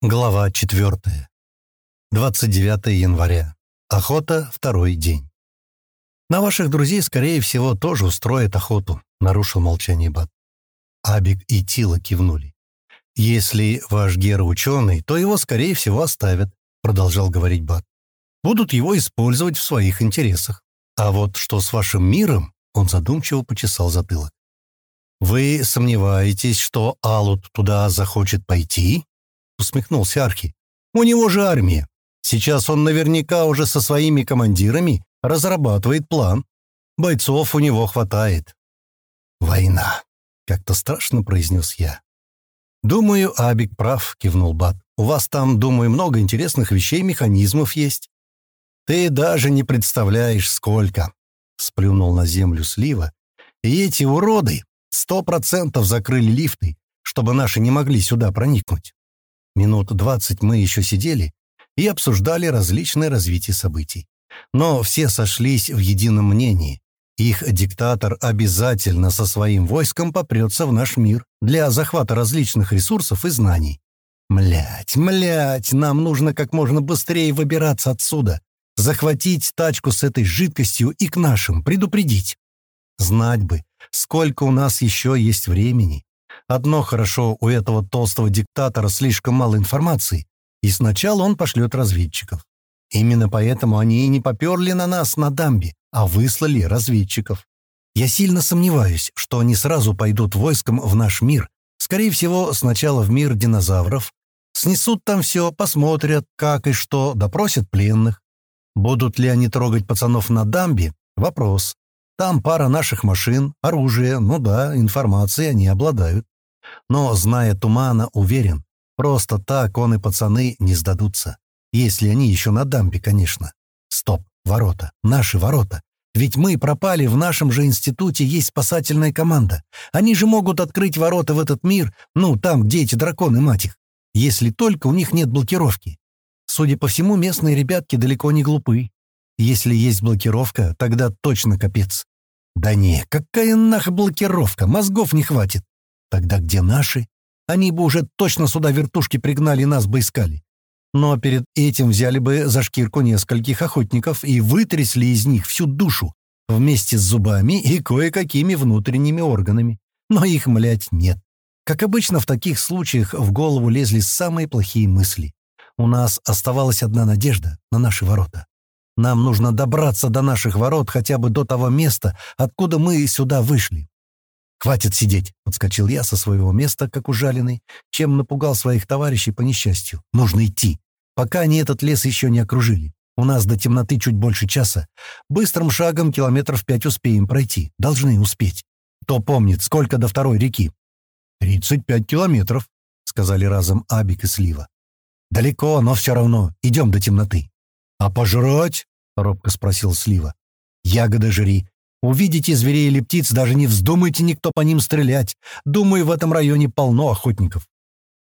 Глава 4. 29 января. Охота, второй день. «На ваших друзей, скорее всего, тоже устроят охоту», — нарушил молчание Бат. Абик и Тила кивнули. «Если ваш Гера ученый, то его, скорее всего, оставят», — продолжал говорить Бат. «Будут его использовать в своих интересах. А вот что с вашим миром?» — он задумчиво почесал затылок. «Вы сомневаетесь, что Алут туда захочет пойти?» — усмехнулся Архи. «У него же армия. Сейчас он наверняка уже со своими командирами разрабатывает план. Бойцов у него хватает». «Война», — как-то страшно произнес я. «Думаю, Абик прав», — кивнул Бат. «У вас там, думаю, много интересных вещей, механизмов есть». «Ты даже не представляешь, сколько!» — сплюнул на землю слива. «И эти уроды сто процентов закрыли лифты, чтобы наши не могли сюда проникнуть. Минут двадцать мы еще сидели и обсуждали различные развития событий. Но все сошлись в едином мнении. Их диктатор обязательно со своим войском попрется в наш мир для захвата различных ресурсов и знаний. Млять, млять, нам нужно как можно быстрее выбираться отсюда, захватить тачку с этой жидкостью и к нашим предупредить. Знать бы, сколько у нас еще есть времени. Одно хорошо, у этого толстого диктатора слишком мало информации, и сначала он пошлет разведчиков. Именно поэтому они и не поперли на нас на дамбе, а выслали разведчиков. Я сильно сомневаюсь, что они сразу пойдут войском в наш мир. Скорее всего, сначала в мир динозавров. Снесут там все, посмотрят, как и что, допросят пленных. Будут ли они трогать пацанов на дамбе? Вопрос. Там пара наших машин, оружие, ну да, информацией они обладают. Но, зная Тумана, уверен, просто так он и пацаны не сдадутся. Если они еще на дамбе, конечно. Стоп, ворота, наши ворота. Ведь мы пропали, в нашем же институте есть спасательная команда. Они же могут открыть ворота в этот мир, ну, там, где эти драконы, мать их. Если только у них нет блокировки. Судя по всему, местные ребятки далеко не глупы. Если есть блокировка, тогда точно капец. Да не, какая нах блокировка, мозгов не хватит. Тогда где наши? Они бы уже точно сюда вертушки пригнали, нас бы искали. Но перед этим взяли бы за шкирку нескольких охотников и вытрясли из них всю душу вместе с зубами и кое-какими внутренними органами. Но их, млять, нет. Как обычно в таких случаях в голову лезли самые плохие мысли. У нас оставалась одна надежда на наши ворота. Нам нужно добраться до наших ворот хотя бы до того места, откуда мы сюда вышли. «Хватит сидеть!» — подскочил я со своего места, как ужаленный, чем напугал своих товарищей по несчастью. «Нужно идти, пока они этот лес еще не окружили. У нас до темноты чуть больше часа. Быстрым шагом километров пять успеем пройти. Должны успеть. Кто помнит, сколько до второй реки?» «Тридцать пять километров», — сказали разом Абик и Слива. «Далеко, но все равно. Идем до темноты». «А пожрать?» — робко спросил Слива. «Ягоды жри. Увидите зверей или птиц, даже не вздумайте никто по ним стрелять. Думаю, в этом районе полно охотников.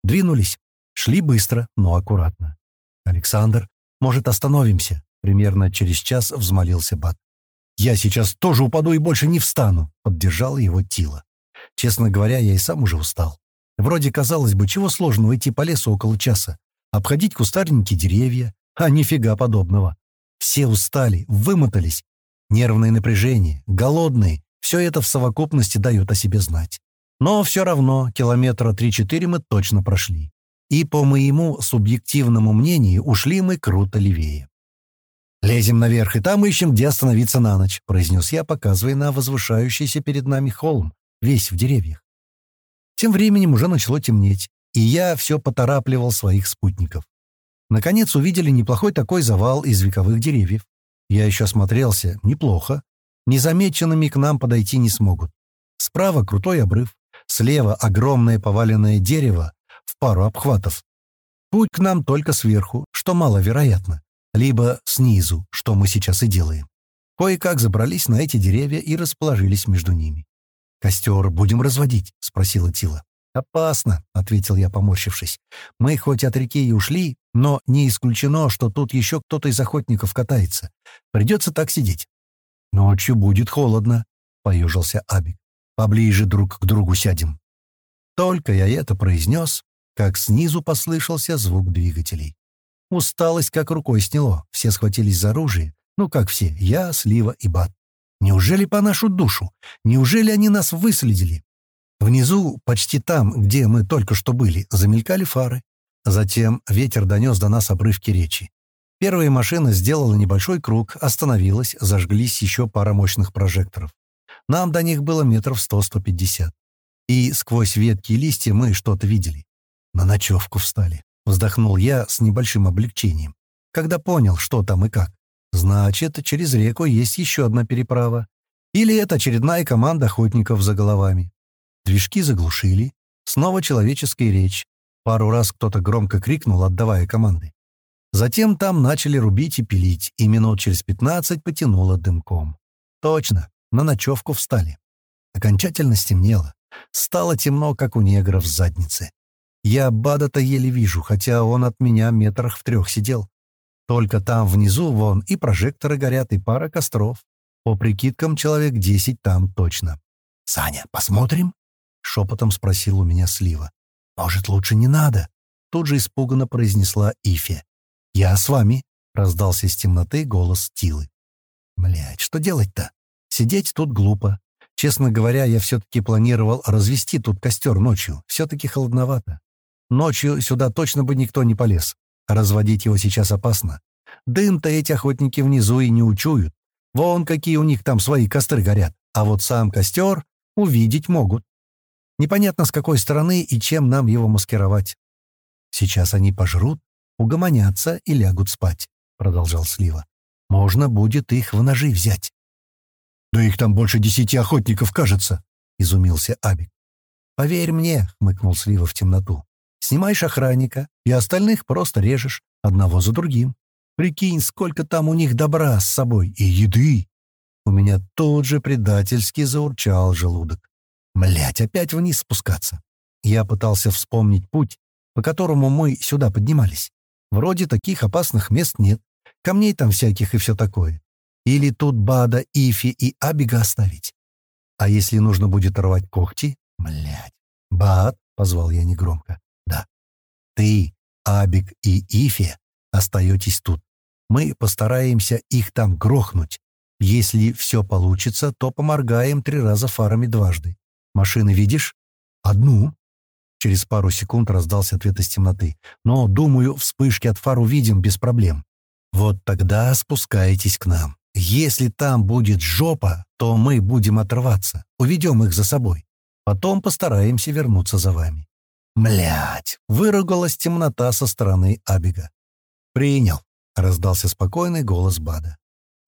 Двинулись. Шли быстро, но аккуратно. «Александр, может, остановимся?» Примерно через час взмолился Бат. «Я сейчас тоже упаду и больше не встану», — поддержал его Тила. Честно говоря, я и сам уже устал. Вроде, казалось бы, чего сложного идти по лесу около часа, обходить кустарники, деревья, а нифига подобного. Все устали, вымотались, Нервное напряжение, голодные — все это в совокупности дает о себе знать. Но все равно километра 3-4 мы точно прошли. И, по моему субъективному мнению, ушли мы круто левее. «Лезем наверх, и там ищем, где остановиться на ночь», — произнес я, показывая на возвышающийся перед нами холм, весь в деревьях. Тем временем уже начало темнеть, и я все поторапливал своих спутников. Наконец увидели неплохой такой завал из вековых деревьев. Я еще осмотрелся. Неплохо. Незамеченными к нам подойти не смогут. Справа крутой обрыв. Слева огромное поваленное дерево в пару обхватов. Путь к нам только сверху, что маловероятно. Либо снизу, что мы сейчас и делаем. Кое-как забрались на эти деревья и расположились между ними. «Костер будем разводить?» — спросила Тила. «Опасно», — ответил я, поморщившись. «Мы хоть от реки и ушли, но не исключено, что тут еще кто-то из охотников катается. Придется так сидеть». «Ночью будет холодно», — поежился Абик. «Поближе друг к другу сядем». Только я это произнес, как снизу послышался звук двигателей. Усталость как рукой сняло, все схватились за оружие. Ну, как все, я, Слива и Бат. Неужели по нашу душу? Неужели они нас выследили? Внизу, почти там, где мы только что были, замелькали фары. Затем ветер донес до нас обрывки речи. Первая машина сделала небольшой круг, остановилась, зажглись еще пара мощных прожекторов. Нам до них было метров сто-сто пятьдесят. И сквозь ветки и листья мы что-то видели. На ночевку встали. Вздохнул я с небольшим облегчением, когда понял, что там и как. Значит, через реку есть еще одна переправа. Или это очередная команда охотников за головами. Движки заглушили. Снова человеческая речь. Пару раз кто-то громко крикнул, отдавая команды. Затем там начали рубить и пилить, и минут через пятнадцать потянуло дымком. Точно, на ночевку встали. Окончательно стемнело. Стало темно, как у негров в заднице. Я Бада-то еле вижу, хотя он от меня метрах в трех сидел. Только там внизу, вон, и прожекторы горят, и пара костров. По прикидкам, человек десять там точно. «Саня, посмотрим?» — шепотом спросил у меня Слива. «Может, лучше не надо?» Тут же испуганно произнесла Ифе. «Я с вами», — раздался из темноты голос Тилы. Блять, что делать-то? Сидеть тут глупо. Честно говоря, я все-таки планировал развести тут костер ночью. Все-таки холодновато. Ночью сюда точно бы никто не полез. Разводить его сейчас опасно. Дым-то эти охотники внизу и не учуют. Вон какие у них там свои костры горят. А вот сам костер увидеть могут. Непонятно, с какой стороны и чем нам его маскировать. Сейчас они пожрут, угомонятся и лягут спать», — продолжал Слива. «Можно будет их в ножи взять». «Да их там больше десяти охотников, кажется», — изумился Абик. «Поверь мне», — хмыкнул Слива в темноту. «Снимаешь охранника, и остальных просто режешь, одного за другим. Прикинь, сколько там у них добра с собой и еды». У меня тут же предательски заурчал желудок. Млять, опять вниз спускаться. Я пытался вспомнить путь, по которому мы сюда поднимались. Вроде таких опасных мест нет. Камней там всяких и все такое. Или тут Бада, Ифи и Абига оставить. А если нужно будет рвать когти? Млять. Бад, — позвал я негромко. Да. Ты, Абиг и Ифи остаетесь тут. Мы постараемся их там грохнуть. Если все получится, то поморгаем три раза фарами дважды. Машины видишь? Одну. Через пару секунд раздался ответ из темноты. «Но, думаю, вспышки от фар увидим без проблем». «Вот тогда спускайтесь к нам. Если там будет жопа, то мы будем отрываться. Уведем их за собой. Потом постараемся вернуться за вами». Млять! выругалась темнота со стороны Абига. «Принял», — раздался спокойный голос Бада.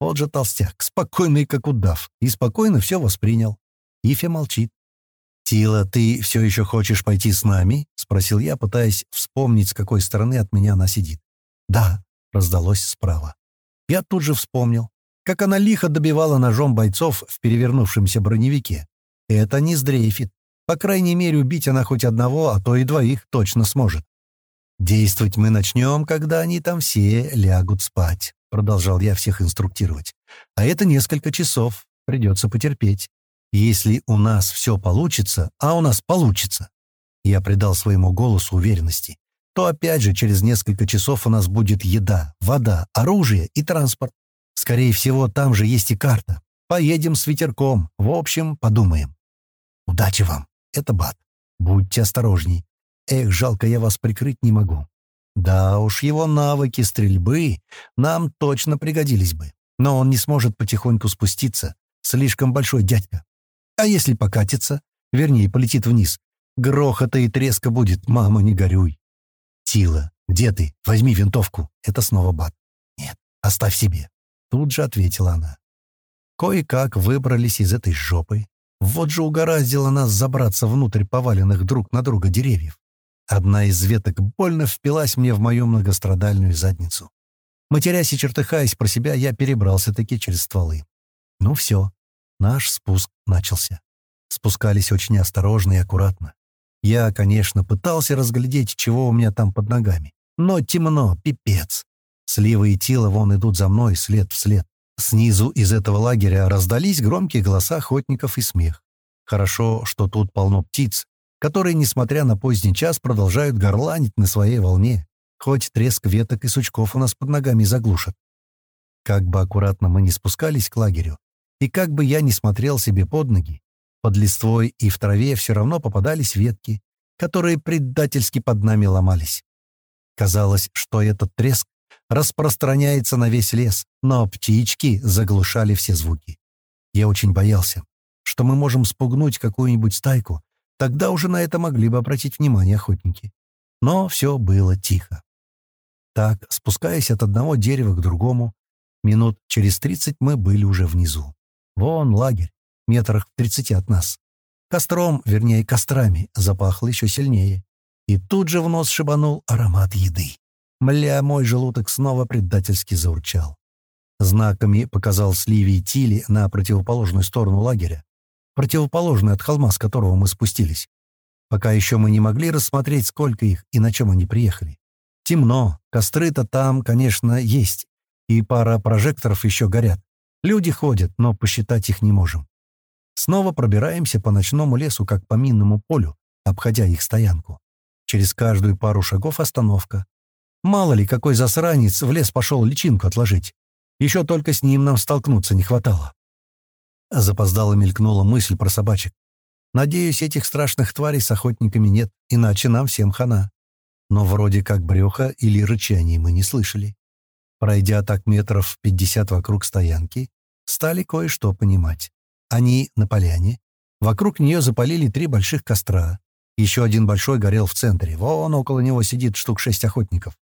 Вот же толстяк, спокойный, как удав, и спокойно все воспринял. Ифе молчит. «Тила, ты все еще хочешь пойти с нами?» — спросил я, пытаясь вспомнить, с какой стороны от меня она сидит. «Да», — раздалось справа. Я тут же вспомнил, как она лихо добивала ножом бойцов в перевернувшемся броневике. Это не сдрейфит. По крайней мере, убить она хоть одного, а то и двоих точно сможет. «Действовать мы начнем, когда они там все лягут спать», — продолжал я всех инструктировать. «А это несколько часов. Придется потерпеть. Если у нас все получится, а у нас получится, я придал своему голосу уверенности, то опять же через несколько часов у нас будет еда, вода, оружие и транспорт. Скорее всего, там же есть и карта. Поедем с ветерком. В общем, подумаем. Удачи вам. Это Бат. Будьте осторожней. Эх, жалко, я вас прикрыть не могу. Да уж, его навыки стрельбы нам точно пригодились бы. Но он не сможет потихоньку спуститься. Слишком большой дядька. А если покатится? Вернее, полетит вниз. Грохота и треска будет, мама, не горюй. Тила, где ты? Возьми винтовку. Это снова Бат. Нет, оставь себе. Тут же ответила она. Кое-как выбрались из этой жопы. Вот же угораздило нас забраться внутрь поваленных друг на друга деревьев. Одна из веток больно впилась мне в мою многострадальную задницу. Матерясь и чертыхаясь про себя, я перебрался-таки через стволы. Ну все, Наш спуск начался. Спускались очень осторожно и аккуратно. Я, конечно, пытался разглядеть, чего у меня там под ногами. Но темно, пипец. Слива и Тила вон идут за мной след в след. Снизу из этого лагеря раздались громкие голоса охотников и смех. Хорошо, что тут полно птиц, которые, несмотря на поздний час, продолжают горланить на своей волне, хоть треск веток и сучков у нас под ногами заглушат. Как бы аккуратно мы не спускались к лагерю, и как бы я ни смотрел себе под ноги, под листвой и в траве все равно попадались ветки, которые предательски под нами ломались. Казалось, что этот треск распространяется на весь лес, но птички заглушали все звуки. Я очень боялся, что мы можем спугнуть какую-нибудь стайку, тогда уже на это могли бы обратить внимание охотники. Но все было тихо. Так, спускаясь от одного дерева к другому, минут через тридцать мы были уже внизу. Вон лагерь, метрах в тридцати от нас. Костром, вернее, кострами, запахло еще сильнее. И тут же в нос шибанул аромат еды. Мля, мой желудок снова предательски заурчал. Знаками показал Сливи и Тили на противоположную сторону лагеря, противоположную от холма, с которого мы спустились. Пока еще мы не могли рассмотреть, сколько их и на чем они приехали. Темно, костры-то там, конечно, есть, и пара прожекторов еще горят. Люди ходят, но посчитать их не можем. Снова пробираемся по ночному лесу, как по минному полю, обходя их стоянку. Через каждую пару шагов остановка. Мало ли, какой засранец в лес пошел личинку отложить. Еще только с ним нам столкнуться не хватало. Запоздало мелькнула мысль про собачек. Надеюсь, этих страшных тварей с охотниками нет, иначе нам всем хана. Но вроде как брёха или рычаний мы не слышали. Пройдя так метров пятьдесят вокруг стоянки, стали кое-что понимать. Они на поляне. Вокруг нее запалили три больших костра. Еще один большой горел в центре. Вон около него сидит штук шесть охотников.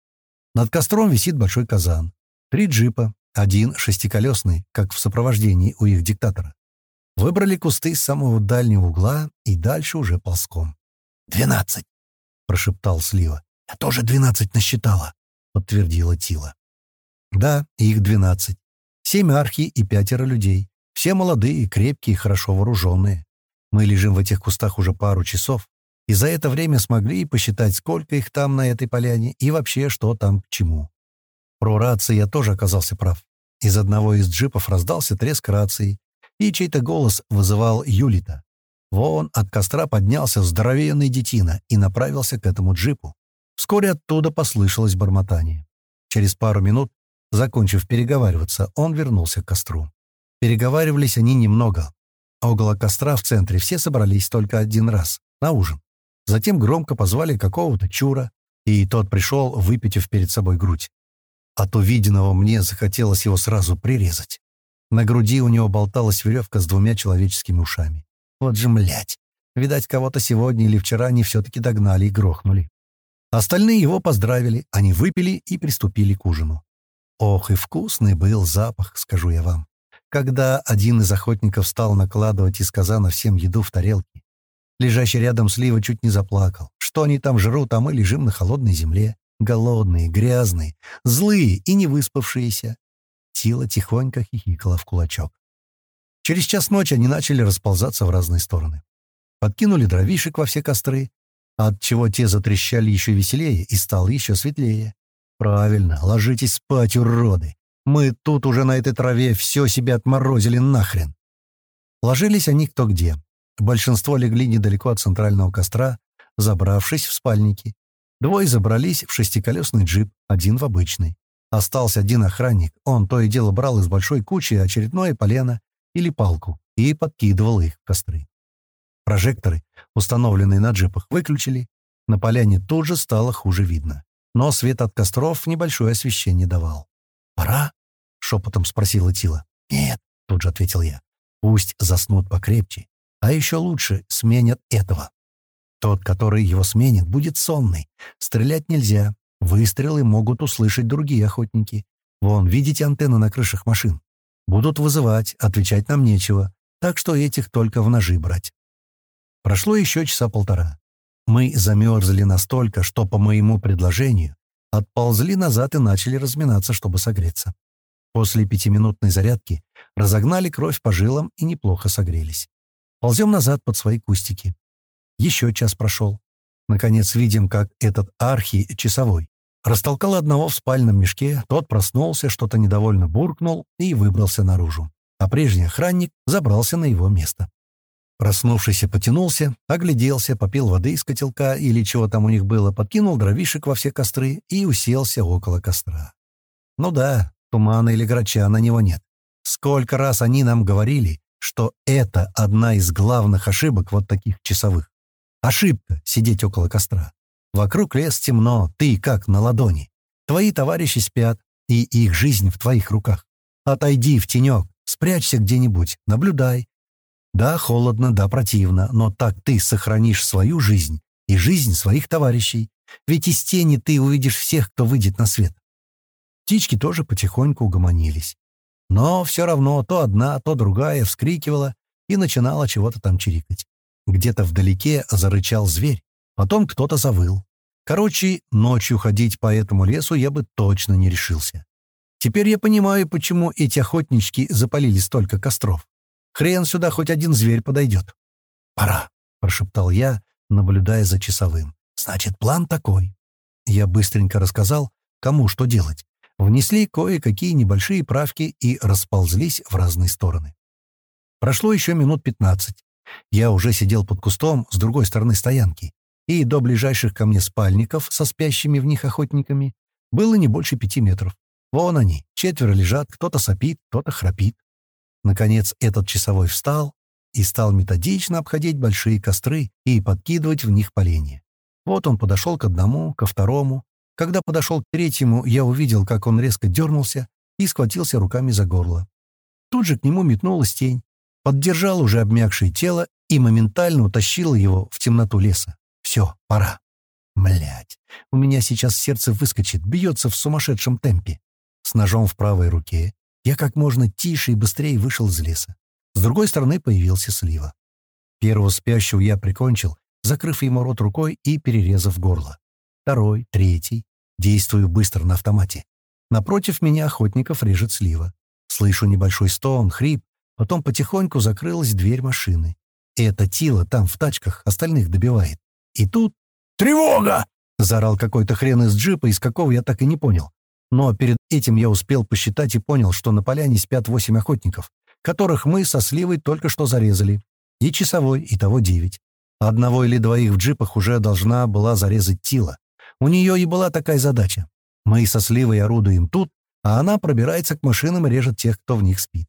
Над костром висит большой казан. Три джипа, один шестиколесный, как в сопровождении у их диктатора. Выбрали кусты с самого дальнего угла и дальше уже ползком. «Двенадцать!» — прошептал Слива. «Я тоже двенадцать насчитала», — подтвердила Тила. «Да, их двенадцать. Семь архи и пятеро людей. Все молодые, крепкие, хорошо вооруженные. Мы лежим в этих кустах уже пару часов, и за это время смогли посчитать, сколько их там на этой поляне и вообще, что там к чему. Про рации я тоже оказался прав. Из одного из джипов раздался треск рации, и чей-то голос вызывал Юлита. Вон от костра поднялся здоровенный детина и направился к этому джипу. Вскоре оттуда послышалось бормотание. Через пару минут, закончив переговариваться, он вернулся к костру. Переговаривались они немного. Около костра в центре все собрались только один раз, на ужин. Затем громко позвали какого-то чура, и тот пришел, выпитив перед собой грудь. От увиденного мне захотелось его сразу прирезать. На груди у него болталась веревка с двумя человеческими ушами. Вот же, млять! Видать, кого-то сегодня или вчера они все-таки догнали и грохнули. Остальные его поздравили, они выпили и приступили к ужину. Ох, и вкусный был запах, скажу я вам когда один из охотников стал накладывать из казана всем еду в тарелки. Лежащий рядом слива чуть не заплакал. Что они там жрут, а мы лежим на холодной земле. Голодные, грязные, злые и не выспавшиеся. Тила тихонько хихикала в кулачок. Через час ночи они начали расползаться в разные стороны. Подкинули дровишек во все костры, от чего те затрещали еще веселее и стало еще светлее. Правильно, ложитесь спать, уроды. Мы тут уже на этой траве все себе отморозили нахрен. Ложились они кто где. Большинство легли недалеко от центрального костра, забравшись в спальники. Двое забрались в шестиколесный джип, один в обычный. Остался один охранник. Он то и дело брал из большой кучи очередное полено или палку и подкидывал их в костры. Прожекторы, установленные на джипах, выключили. На поляне тут же стало хуже видно. Но свет от костров небольшое освещение давал. «Пора?» — шепотом спросила Тила. «Нет», — тут же ответил я. «Пусть заснут покрепче. А еще лучше сменят этого. Тот, который его сменит, будет сонный. Стрелять нельзя. Выстрелы могут услышать другие охотники. Вон, видите антенны на крышах машин? Будут вызывать, отвечать нам нечего. Так что этих только в ножи брать». Прошло еще часа полтора. Мы замерзли настолько, что, по моему предложению, отползли назад и начали разминаться, чтобы согреться. После пятиминутной зарядки разогнали кровь по жилам и неплохо согрелись. Ползем назад под свои кустики. Еще час прошел. Наконец видим, как этот архи часовой растолкал одного в спальном мешке, тот проснулся, что-то недовольно буркнул и выбрался наружу. А прежний охранник забрался на его место. Проснувшийся потянулся, огляделся, попил воды из котелка или чего там у них было, подкинул дровишек во все костры и уселся около костра. Ну да, тумана или грача на него нет. Сколько раз они нам говорили, что это одна из главных ошибок вот таких часовых. Ошибка — сидеть около костра. Вокруг лес темно, ты как на ладони. Твои товарищи спят, и их жизнь в твоих руках. Отойди в тенек, спрячься где-нибудь, наблюдай, да, холодно, да, противно, но так ты сохранишь свою жизнь и жизнь своих товарищей, ведь из тени ты увидишь всех, кто выйдет на свет. Птички тоже потихоньку угомонились. Но все равно то одна, то другая вскрикивала и начинала чего-то там чирикать. Где-то вдалеке зарычал зверь, потом кто-то завыл. Короче, ночью ходить по этому лесу я бы точно не решился. Теперь я понимаю, почему эти охотнички запалили столько костров. Хрен сюда хоть один зверь подойдет. «Пора», — прошептал я, наблюдая за часовым. «Значит, план такой». Я быстренько рассказал, кому что делать. Внесли кое-какие небольшие правки и расползлись в разные стороны. Прошло еще минут пятнадцать. Я уже сидел под кустом с другой стороны стоянки, и до ближайших ко мне спальников со спящими в них охотниками было не больше пяти метров. Вон они, четверо лежат, кто-то сопит, кто-то храпит. Наконец этот часовой встал и стал методично обходить большие костры и подкидывать в них поленья. Вот он подошел к одному, ко второму. Когда подошел к третьему, я увидел, как он резко дернулся и схватился руками за горло. Тут же к нему метнулась тень, поддержал уже обмякшее тело и моментально утащил его в темноту леса. Все, пора. Блять, у меня сейчас сердце выскочит, бьется в сумасшедшем темпе. С ножом в правой руке я как можно тише и быстрее вышел из леса. С другой стороны появился слива. Первого спящего я прикончил, закрыв ему рот рукой и перерезав горло. Второй, третий. Действую быстро на автомате. Напротив меня охотников режет слива. Слышу небольшой стон, хрип, потом потихоньку закрылась дверь машины. И это Тила там в тачках остальных добивает. И тут... «Тревога!» — заорал какой-то хрен из джипа, из какого я так и не понял. Но перед этим я успел посчитать и понял, что на поляне спят восемь охотников, которых мы со Сливой только что зарезали. И часовой, и того девять. Одного или двоих в джипах уже должна была зарезать Тила. У нее и была такая задача. Мы со Сливой орудуем тут, а она пробирается к машинам и режет тех, кто в них спит.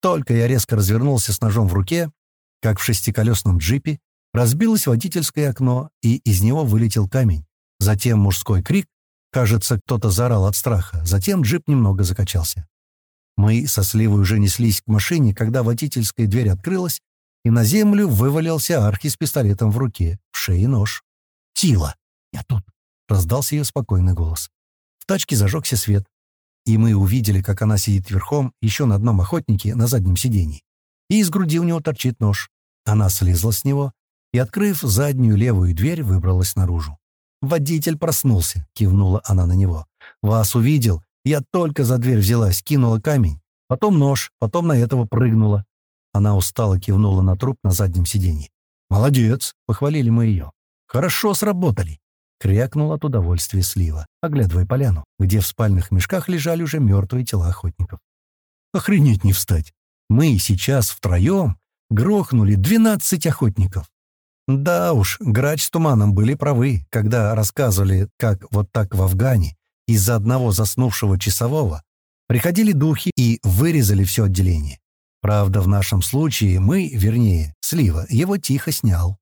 Только я резко развернулся с ножом в руке, как в шестиколесном джипе, разбилось водительское окно, и из него вылетел камень. Затем мужской крик, Кажется, кто-то заорал от страха. Затем джип немного закачался. Мы со Сливой уже неслись к машине, когда водительская дверь открылась, и на землю вывалился Архи с пистолетом в руке, в шее нож. «Тила! Я тут!» — раздался ее спокойный голос. В тачке зажегся свет, и мы увидели, как она сидит верхом, еще на одном охотнике, на заднем сиденье. И из груди у него торчит нож. Она слезла с него и, открыв заднюю левую дверь, выбралась наружу. «Водитель проснулся», — кивнула она на него. «Вас увидел. Я только за дверь взялась, кинула камень. Потом нож, потом на этого прыгнула». Она устало кивнула на труп на заднем сиденье. «Молодец!» — похвалили мы ее. «Хорошо сработали!» — крякнул от удовольствия Слива, оглядывая поляну, где в спальных мешках лежали уже мертвые тела охотников. «Охренеть не встать! Мы сейчас втроем грохнули двенадцать охотников!» Да уж, Грач с Туманом были правы, когда рассказывали, как вот так в Афгане из-за одного заснувшего часового приходили духи и вырезали все отделение. Правда, в нашем случае мы, вернее, Слива, его тихо снял.